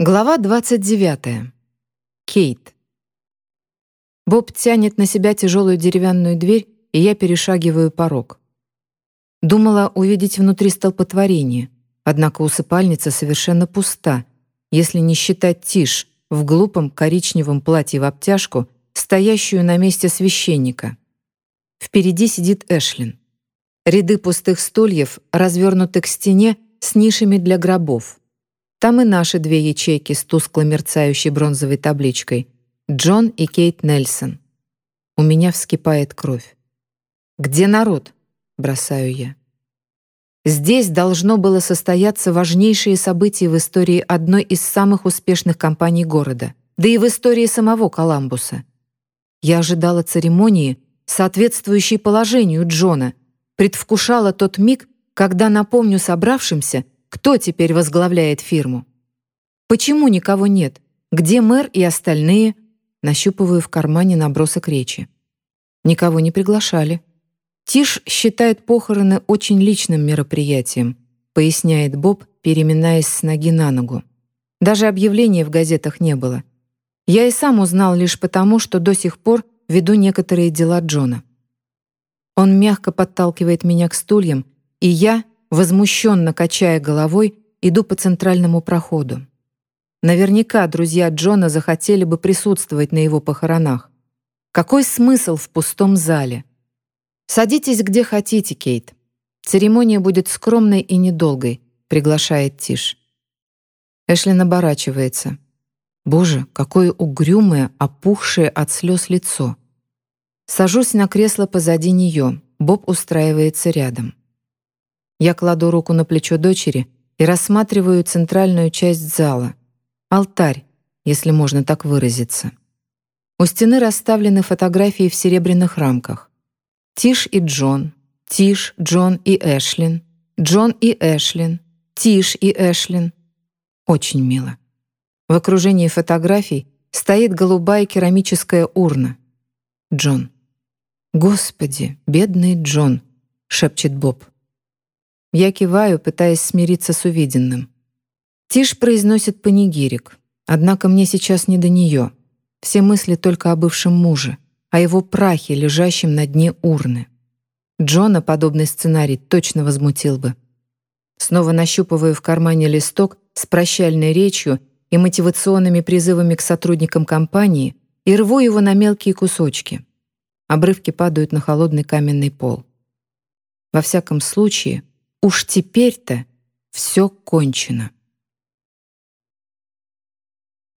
Глава 29. Кейт. Боб тянет на себя тяжелую деревянную дверь, и я перешагиваю порог. Думала увидеть внутри столпотворение, однако усыпальница совершенно пуста, если не считать Тиш в глупом коричневом платье в обтяжку, стоящую на месте священника. Впереди сидит Эшлин. Ряды пустых стульев развернуты к стене с нишами для гробов. Там и наши две ячейки с тускло мерцающей бронзовой табличкой «Джон и Кейт Нельсон». У меня вскипает кровь. «Где народ?» — бросаю я. Здесь должно было состояться важнейшее событие в истории одной из самых успешных компаний города, да и в истории самого Коламбуса. Я ожидала церемонии, соответствующей положению Джона, предвкушала тот миг, когда напомню собравшимся — кто теперь возглавляет фирму? Почему никого нет? Где мэр и остальные? Нащупываю в кармане набросок речи. Никого не приглашали. Тиш считает похороны очень личным мероприятием, поясняет Боб, переминаясь с ноги на ногу. Даже объявления в газетах не было. Я и сам узнал лишь потому, что до сих пор веду некоторые дела Джона. Он мягко подталкивает меня к стульям, и я, Возмущенно качая головой, иду по центральному проходу. Наверняка друзья Джона захотели бы присутствовать на его похоронах. Какой смысл в пустом зале? «Садитесь где хотите, Кейт. Церемония будет скромной и недолгой», — приглашает Тиш. Эшлин оборачивается. Боже, какое угрюмое, опухшее от слез лицо. Сажусь на кресло позади нее. Боб устраивается рядом. Я кладу руку на плечо дочери и рассматриваю центральную часть зала. Алтарь, если можно так выразиться. У стены расставлены фотографии в серебряных рамках. Тиш и Джон, Тиш, Джон и Эшлин, Джон и Эшлин, Тиш и Эшлин. Очень мило. В окружении фотографий стоит голубая керамическая урна. Джон. «Господи, бедный Джон», — шепчет Боб. Я киваю, пытаясь смириться с увиденным. Тиш произносит панигирик, однако мне сейчас не до нее. Все мысли только о бывшем муже, о его прахе, лежащем на дне урны. Джона подобный сценарий точно возмутил бы. Снова нащупываю в кармане листок с прощальной речью и мотивационными призывами к сотрудникам компании и рву его на мелкие кусочки. Обрывки падают на холодный каменный пол. Во всяком случае, Уж теперь-то все кончено.